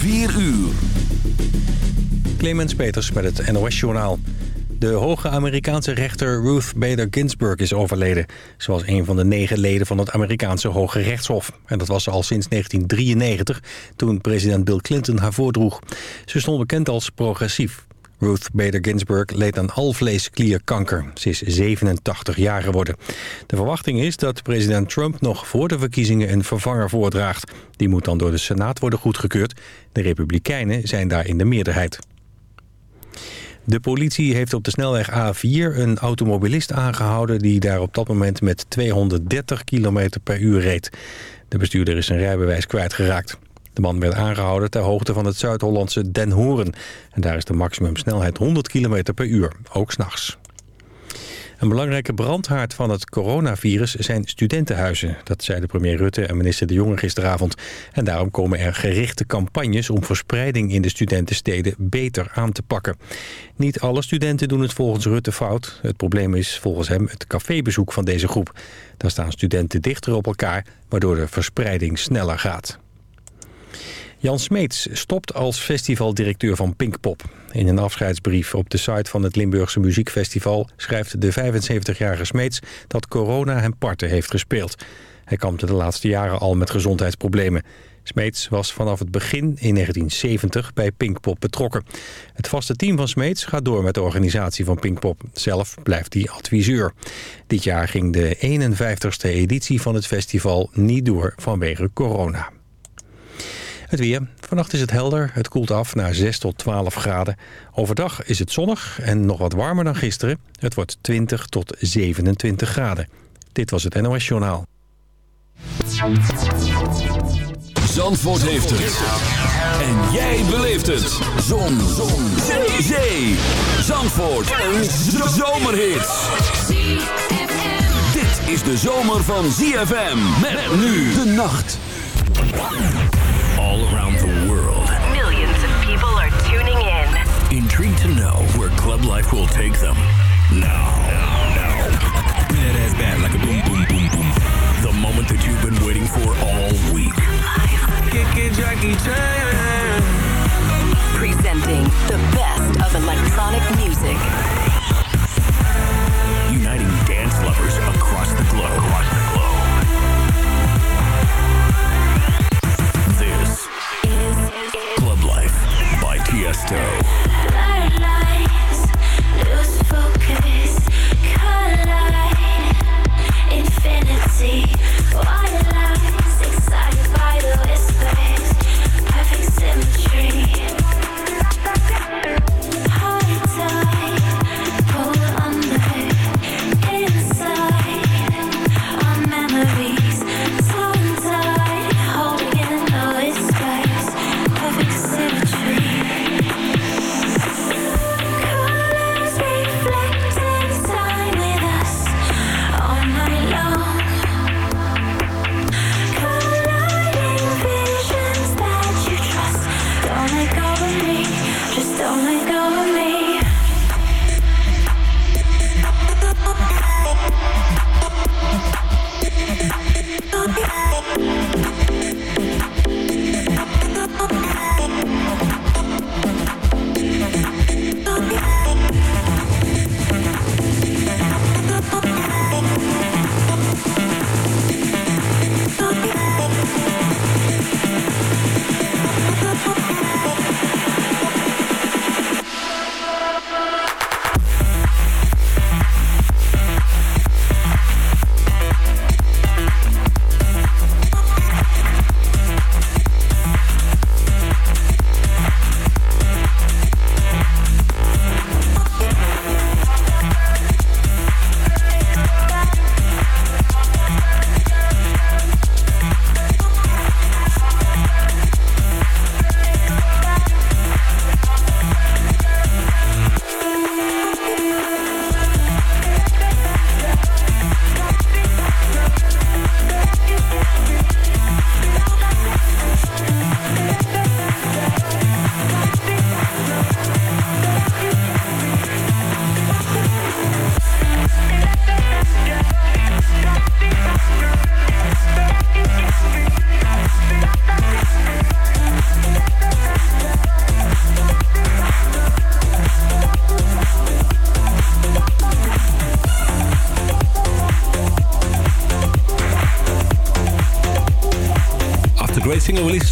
4 uur. Clemens Peters met het NOS-journaal. De hoge Amerikaanse rechter Ruth Bader Ginsburg is overleden. Ze was een van de negen leden van het Amerikaanse Hoge Rechtshof. En dat was ze al sinds 1993, toen president Bill Clinton haar voordroeg. Ze stond bekend als progressief. Ruth Bader Ginsburg leed aan alvleesklierkanker. Ze is 87 jaar geworden. De verwachting is dat president Trump nog voor de verkiezingen een vervanger voordraagt. Die moet dan door de Senaat worden goedgekeurd. De Republikeinen zijn daar in de meerderheid. De politie heeft op de snelweg A4 een automobilist aangehouden... die daar op dat moment met 230 km per uur reed. De bestuurder is zijn rijbewijs kwijtgeraakt. De man werd aangehouden ter hoogte van het Zuid-Hollandse Den Horen. En daar is de maximumsnelheid 100 km per uur, ook s'nachts. Een belangrijke brandhaard van het coronavirus zijn studentenhuizen. Dat zeiden premier Rutte en minister De Jonge gisteravond. En daarom komen er gerichte campagnes om verspreiding in de studentensteden beter aan te pakken. Niet alle studenten doen het volgens Rutte fout. Het probleem is volgens hem het cafébezoek van deze groep. Daar staan studenten dichter op elkaar, waardoor de verspreiding sneller gaat. Jan Smeets stopt als festivaldirecteur van Pinkpop. In een afscheidsbrief op de site van het Limburgse Muziekfestival... schrijft de 75-jarige Smeets dat corona hem parten heeft gespeeld. Hij kampte de laatste jaren al met gezondheidsproblemen. Smeets was vanaf het begin in 1970 bij Pinkpop betrokken. Het vaste team van Smeets gaat door met de organisatie van Pinkpop. Zelf blijft hij adviseur. Dit jaar ging de 51ste editie van het festival niet door vanwege corona. Het weer. Vannacht is het helder. Het koelt af naar 6 tot 12 graden. Overdag is het zonnig en nog wat warmer dan gisteren. Het wordt 20 tot 27 graden. Dit was het NOS Journaal. Zandvoort heeft het. En jij beleeft het. Zon. Zon. Zee. Zandvoort. Een zomerhit. Dit is de zomer van ZFM. Met nu de nacht. All around the world. Millions of people are tuning in. Intrigued to know where club life will take them. Now, now. Bring that ass back like a boom, boom, boom, boom. The moment that you've been waiting for all week. Jackie Chan. Presenting the best of electronic music. Tiesto. Perfect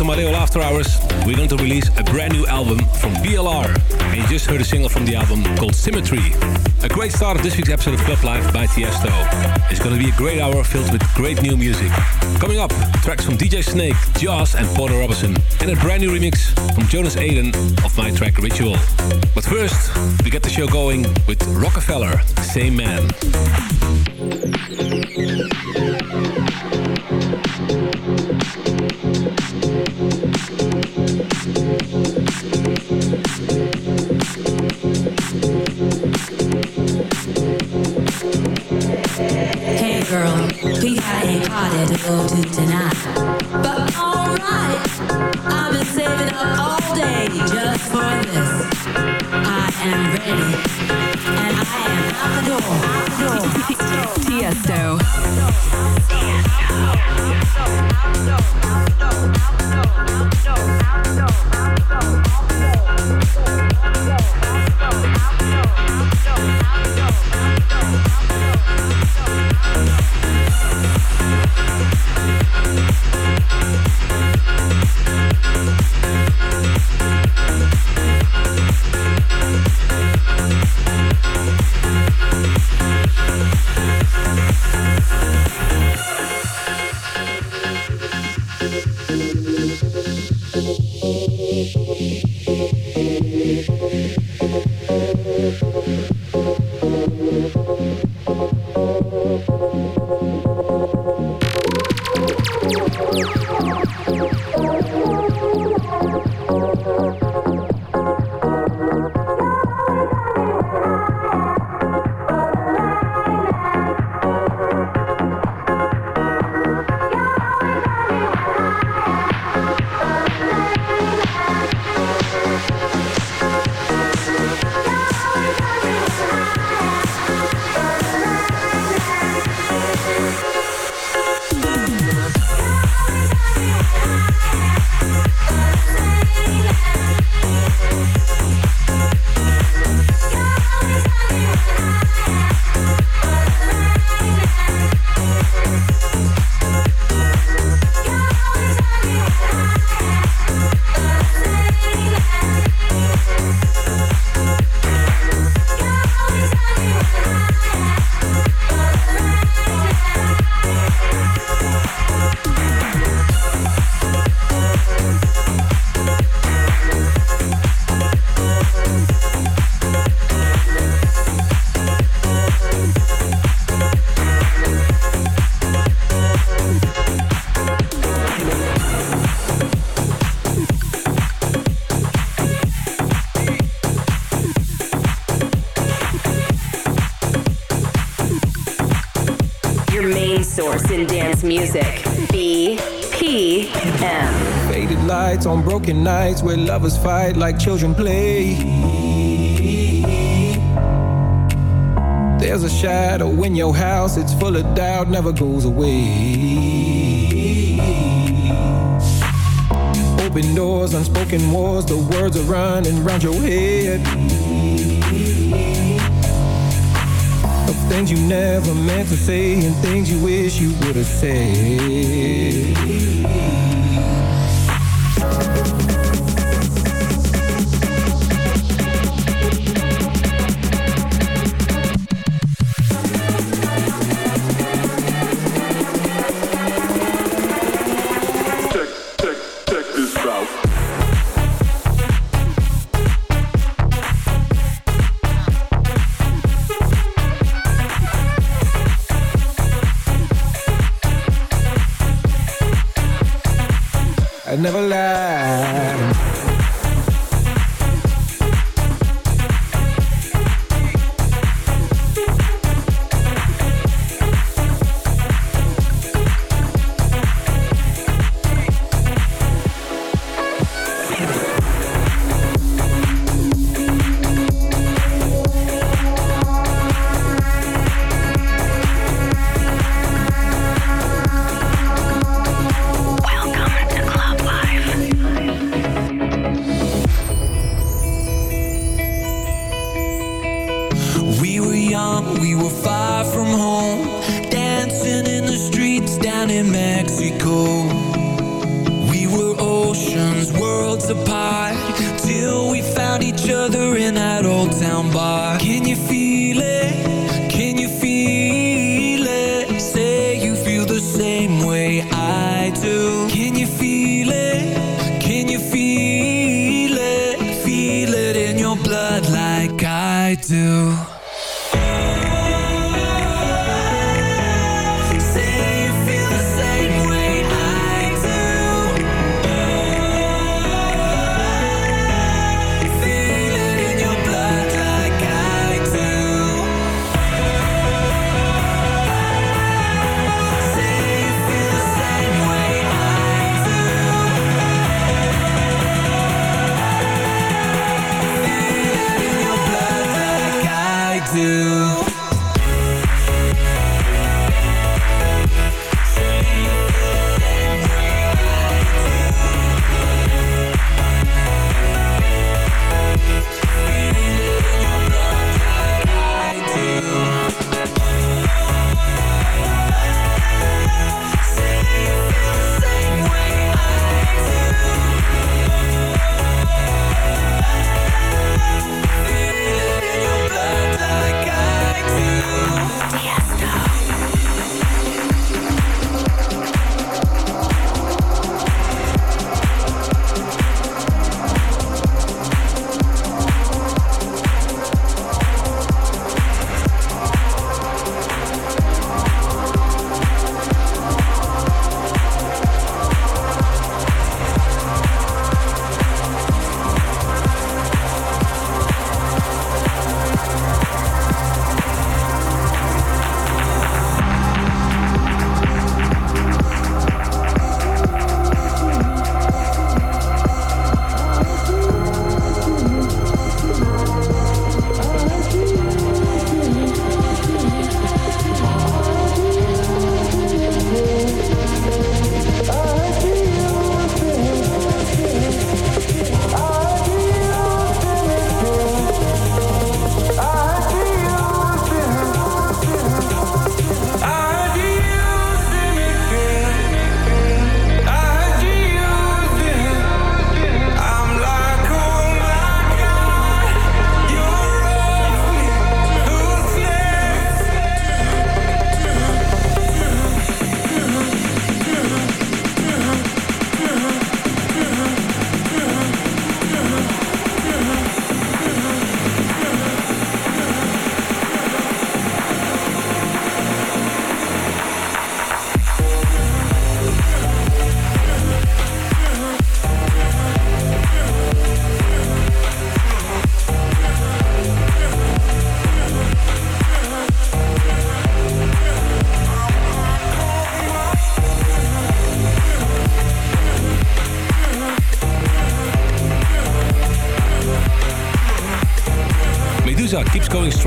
my label After Hours, we're going to release a brand new album from BLR. And you just heard a single from the album called Symmetry. A great start of this week's episode of Club Life by Tiesto. It's going to be a great hour filled with great new music. Coming up, tracks from DJ Snake, Jauz and Porter Robinson. And a brand new remix from Jonas Aden of my track Ritual. But first, we get the show going with Rockefeller, Same Man. Nights where lovers fight like children play. There's a shadow in your house, it's full of doubt, never goes away. Open doors, unspoken wars, the words are running round your head. Of things you never meant to say and things you wish you would have said. Never lie.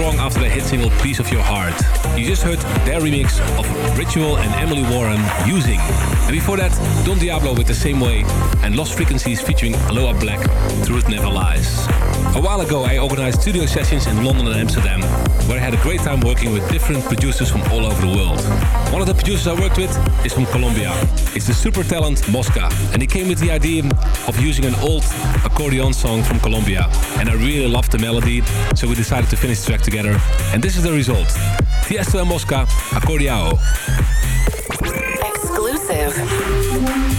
Strong after the hit single Piece of Your Heart. You just heard their remix of Ritual and Emily Warren, Using. And before that, Don Diablo with The Same Way and Lost Frequencies featuring Aloe Blacc, Truth Never Lies. A while ago, I organized studio sessions in London and Amsterdam, where I had a great time working with different producers from all over the world. One of the producers I worked with is from Colombia. It's the super talent Mosca, and he came with the idea of using an old accordion song from Colombia. And I really loved the melody, so we decided to finish the track together. And this is the result. Tiesto and Mosca, Accordiao. Exclusive.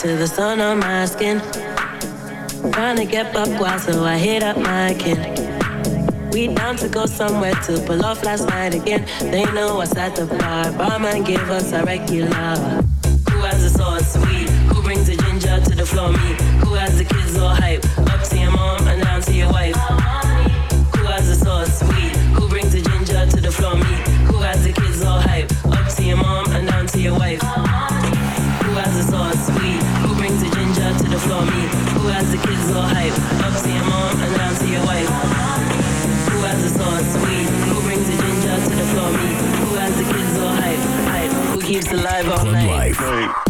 To the sun on my skin. Trying to get wild, so I hit up my kin. We down to go somewhere to pull off last night again. They know us at the bar. Barman give us a regular. Who has the sauce sweet? Who brings the ginger to the floor? Me. Who has the kids all hype? Up to your mom and down to your wife. Who has the sauce sweet? Who brings the ginger to the floor? Me. Who has the kids all hype? Up to your mom and down to your wife. Brings the ginger to the floor? Me. Who has the kids all hype? Up to your mom and down to your wife. Who has the sauce sweet? Who brings the ginger to the floor? Me. Who has the kids all hype? Hype. Who keeps alive all night? Life.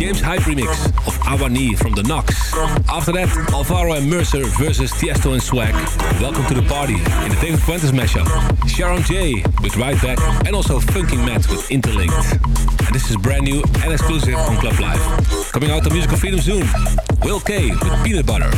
James Hype remix of Awani from The Knocks. After that, Alvaro and Mercer versus Tiesto and Swag. Welcome to the party in the David Fuentes mashup. Sharon J with Right Back and also Funking Matt with Interlinked. And this is brand new and exclusive on Club Life. Coming out on Musical Freedom soon, Will K with Peanut Butter.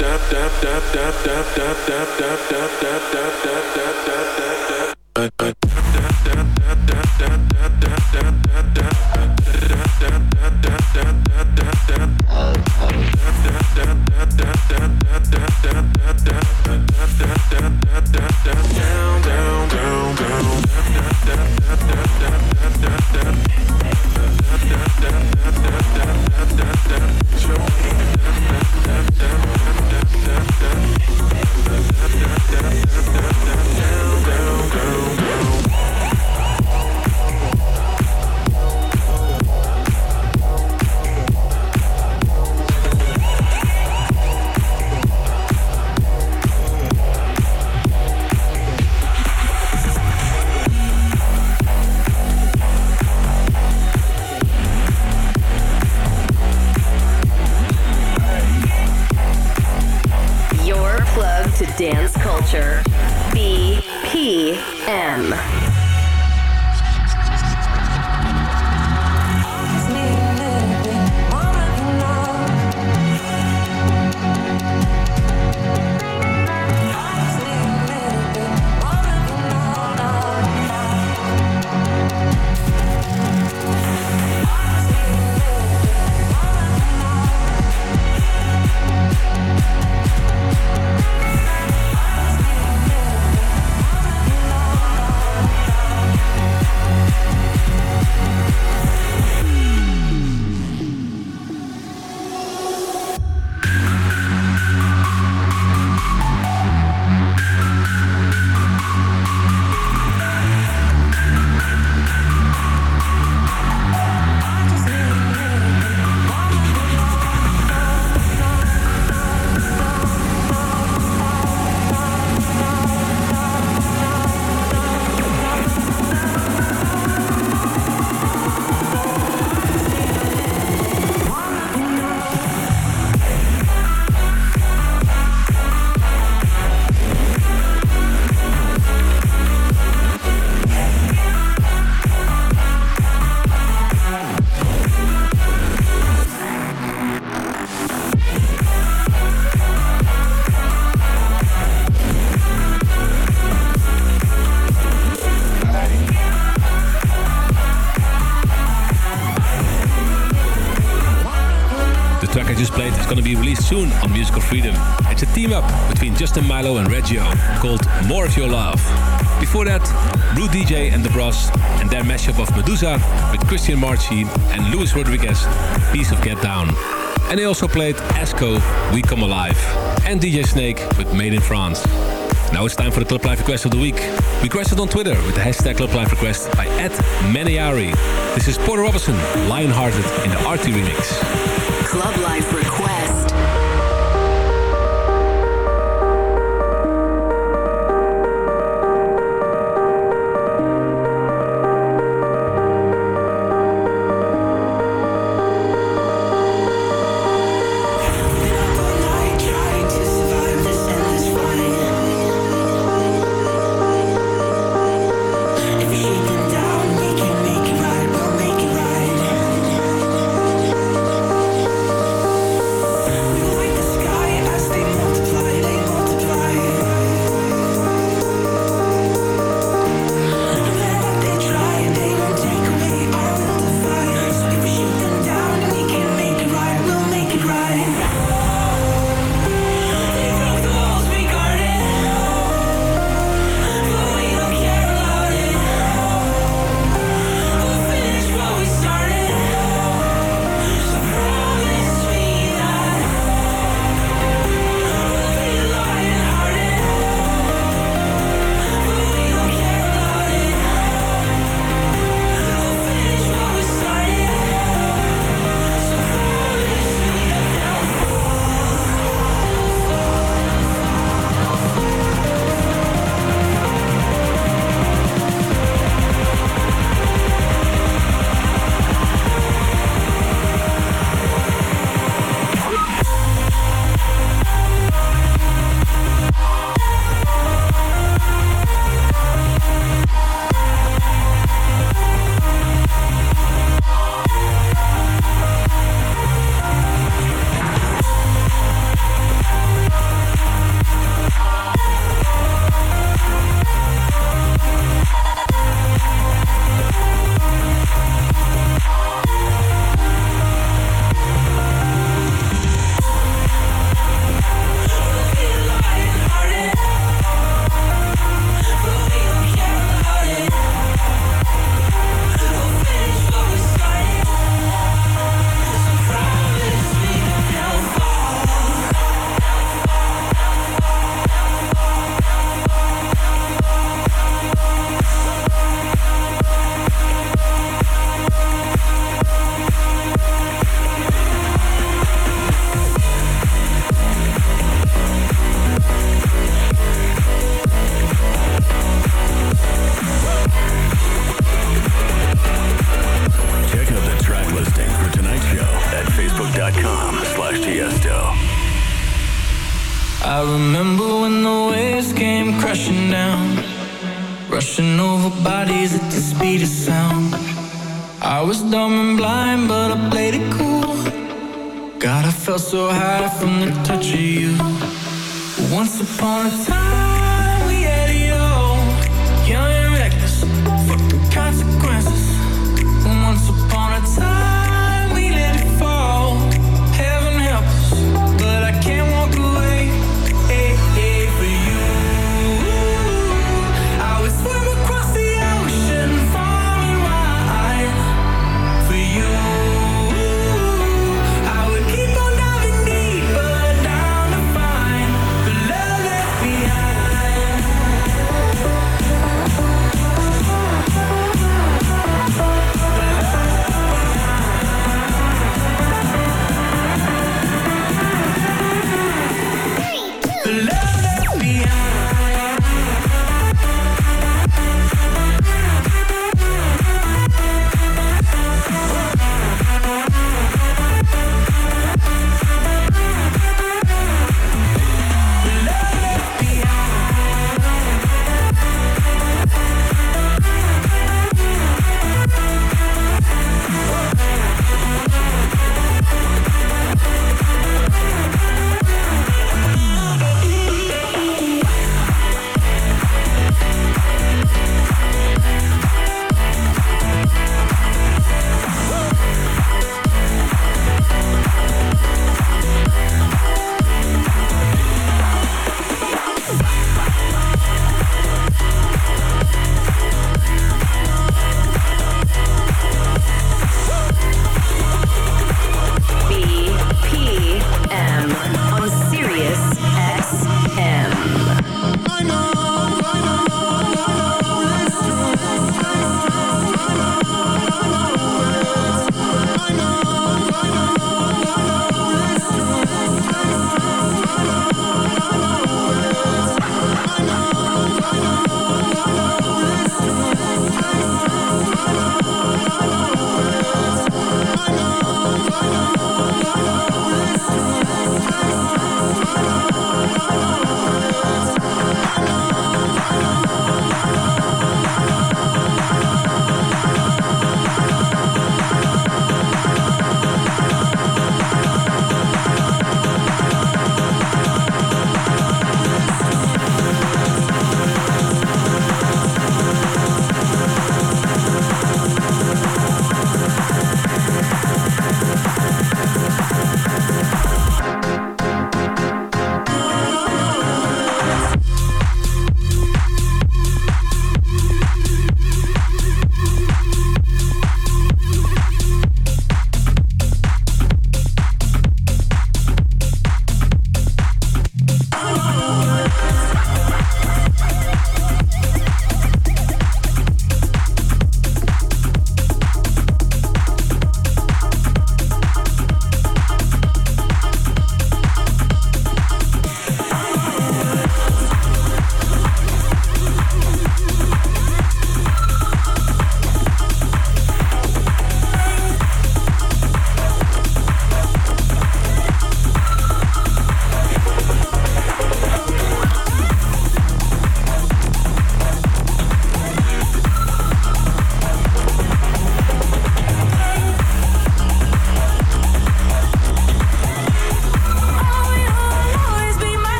da da da da going to be released soon on Musical Freedom. It's a team up between Justin Mylo and Reggio called More of Your Love. Before that, Blue DJ and The Bros and their mashup of Medusa with Christian Marchi and Luis Rodriguez, Piece of Get Down. And they also played Esco, We Come Alive, and DJ Snake with Made in France. Now it's time for the Club Life Request of the Week. Requested on Twitter with the hashtag Club Life Request by Ed Maniari. This is Porter Robinson, Lionhearted in the Arty remix. Club Life Request.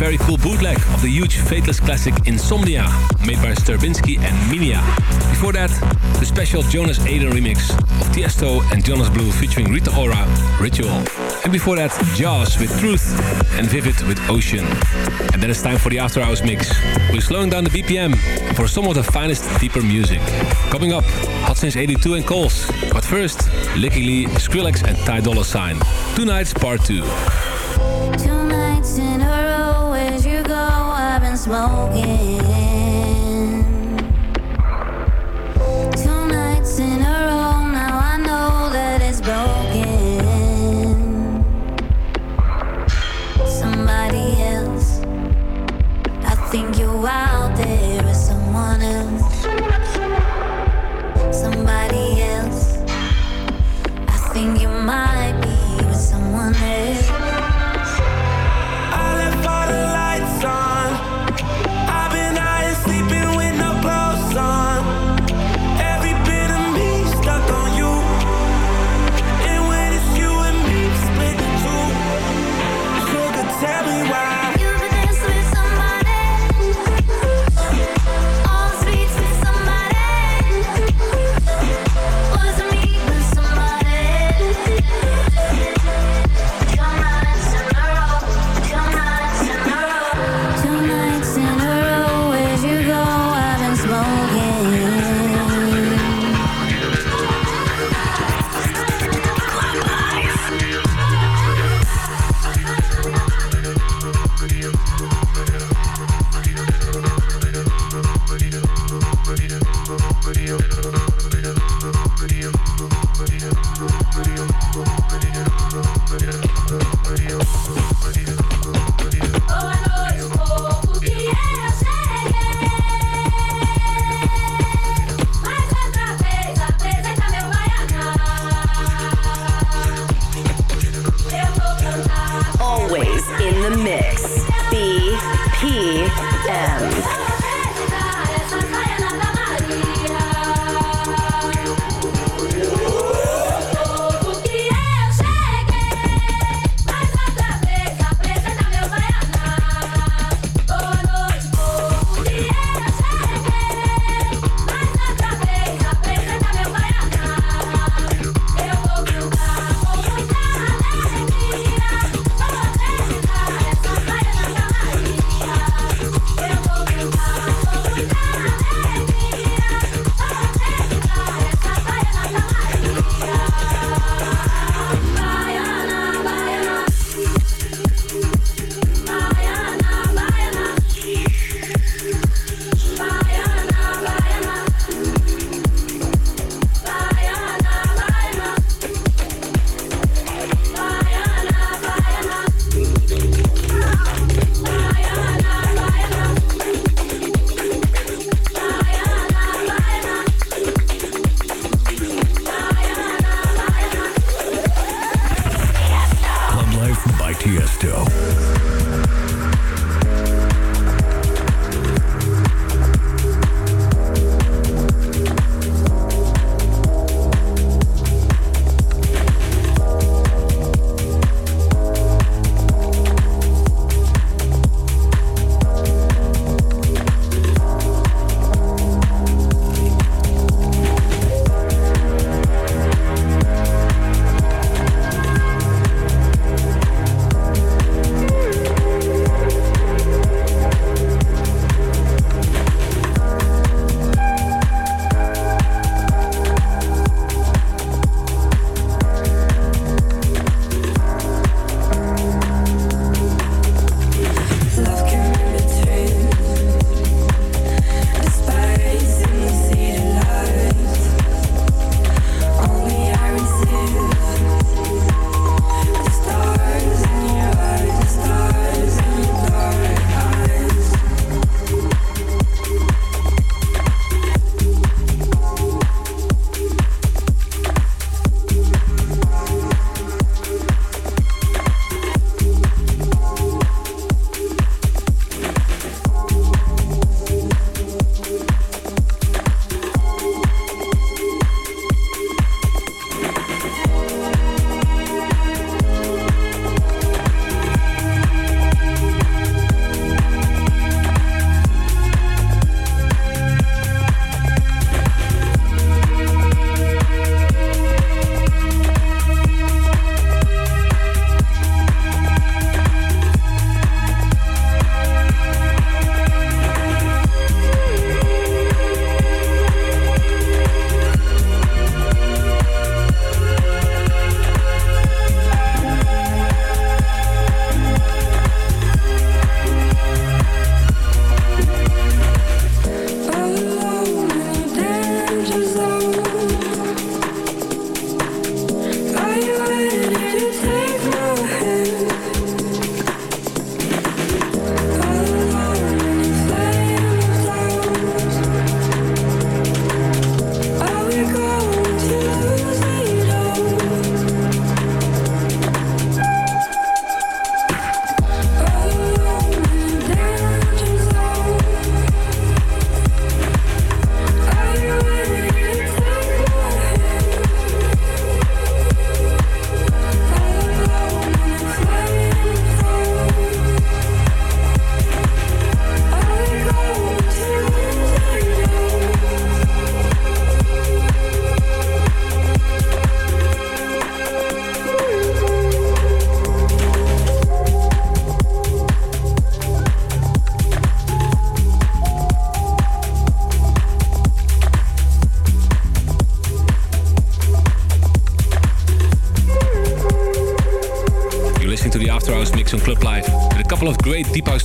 Very cool bootleg of the huge Faithless classic Insomnia, made by Stravinsky and Minia. Before that, the special Jonas Aden remix of Tiesto and Jonas Blue featuring Rita Ora, Ritual. And before that, Jauz with Truth and Vivid with Ocean. And then it's time for the After Hours mix. We're slowing down the BPM for some of the finest deeper music. Coming up, Hot Since 82 and Kölsch. But first, Licky Lee, Skrillex and Ty Dolla Sign. Tonight's Part 2. Smoking.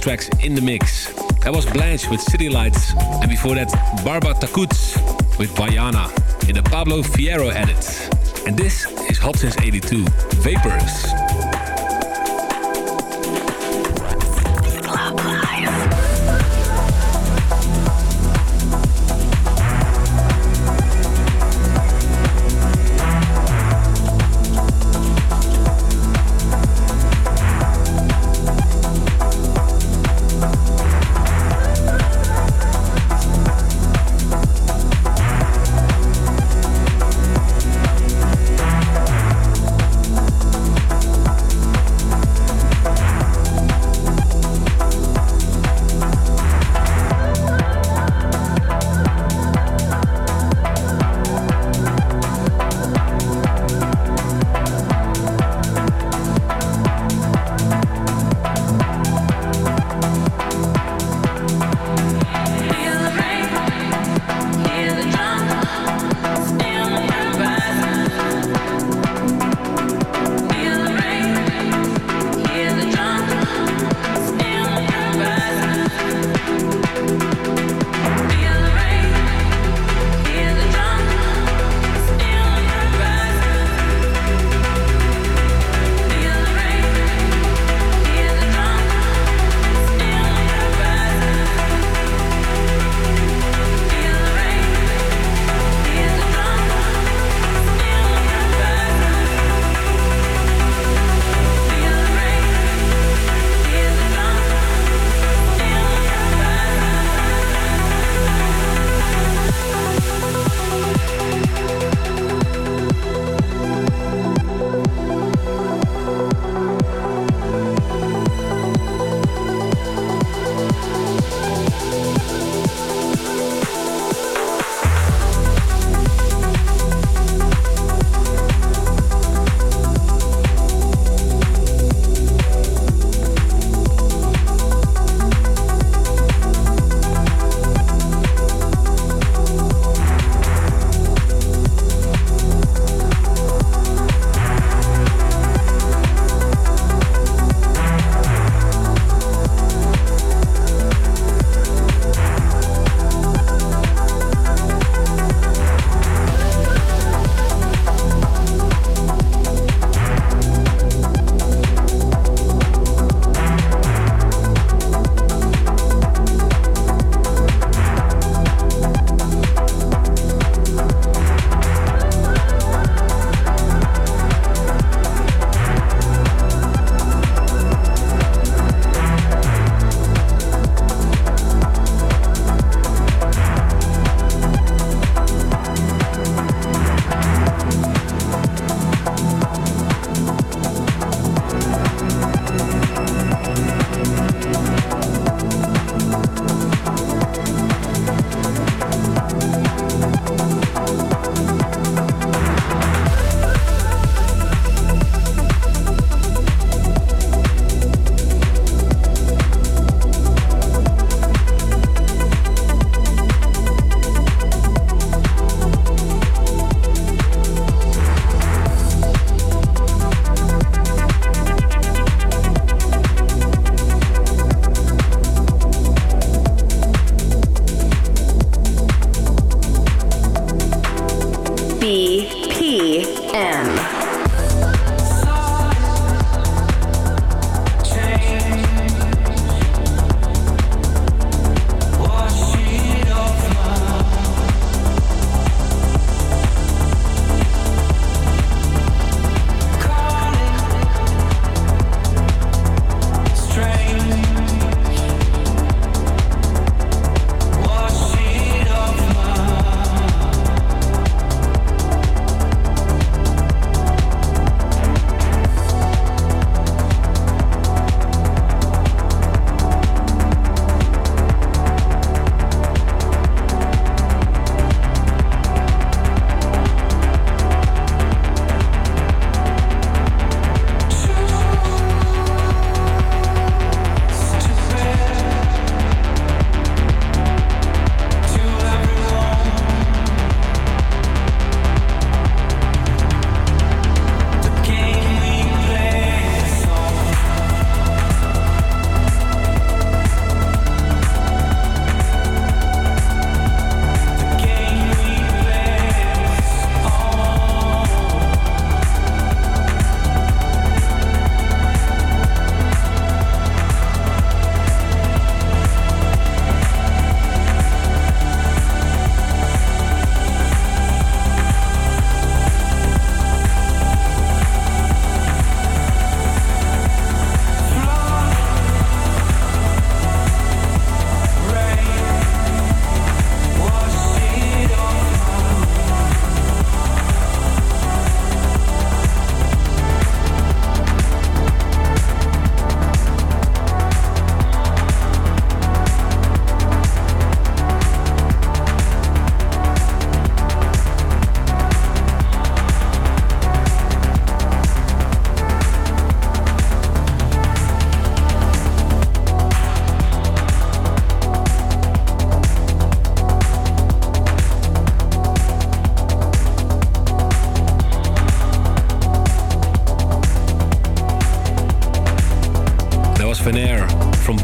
Tracks in the mix. That was Blanche with City Lights, and before that, Barba Takuts with Bayana in the Pablo Fierro edit. And this is Hot Since 82, Vapors.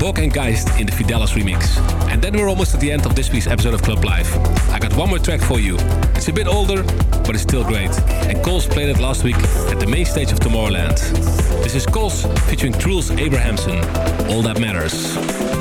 Bok and Geist in the Fidelis remix. And then we're almost at the end of this week's episode of Club Life. I got one more track for you. It's a bit older, but it's still great. And Kölsch played it last week at the main stage of Tomorrowland. This is Kölsch featuring Troels Abrahamsen. All That Matters.